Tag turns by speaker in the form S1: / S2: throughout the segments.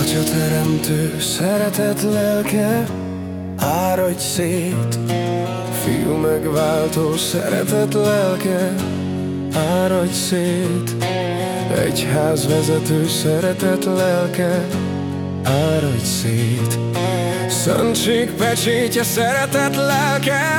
S1: Atya teremtő, szeretet lelke, áradj szét. Fiú megváltó, szeretet lelke, áradj szét. Egyház vezető, szeretet lelke, áradj szét. Szentség pecsétje, szeretet lelke,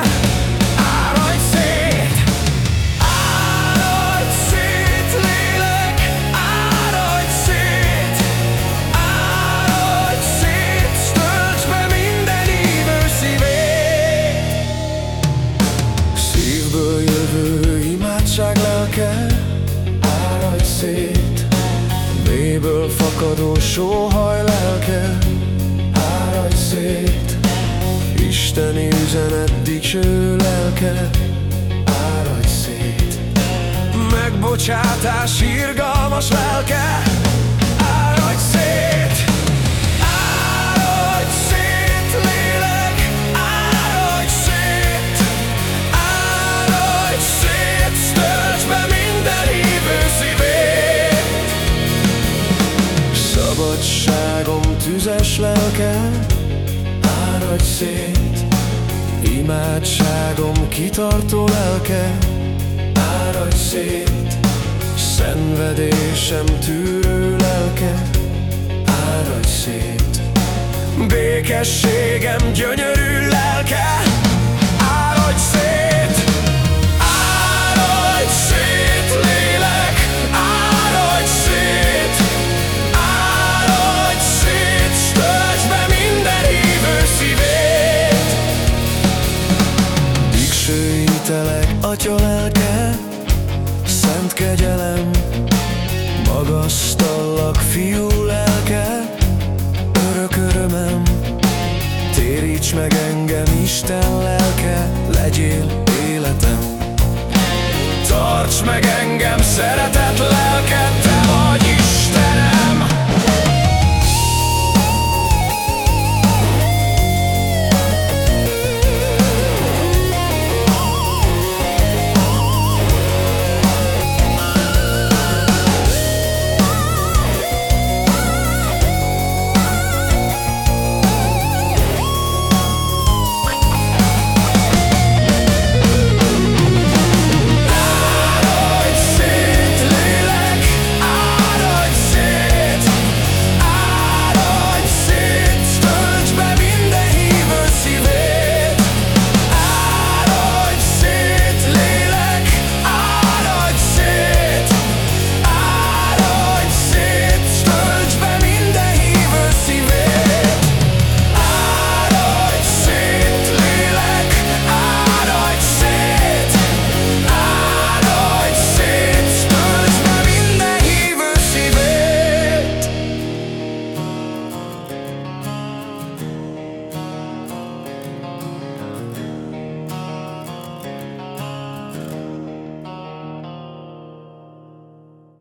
S1: szét. Mélyből fakadó sóhaj lelke áradj szét. Isteni üzenet dicső lelke áradj szét. Megbocsátás irgalmas lelke tüzes áradj szét. Imádságom kitartó lelke, áradj szét. Szenvedésem tűrő lelke, áradj szét. Békességem gyönyörű lelke, Atya lelke, szent kegyelem, magasztallak fiú lelke, örök örömem. Téríts meg engem, Isten lelke, legyél életem. Tarts meg engem, szeretem!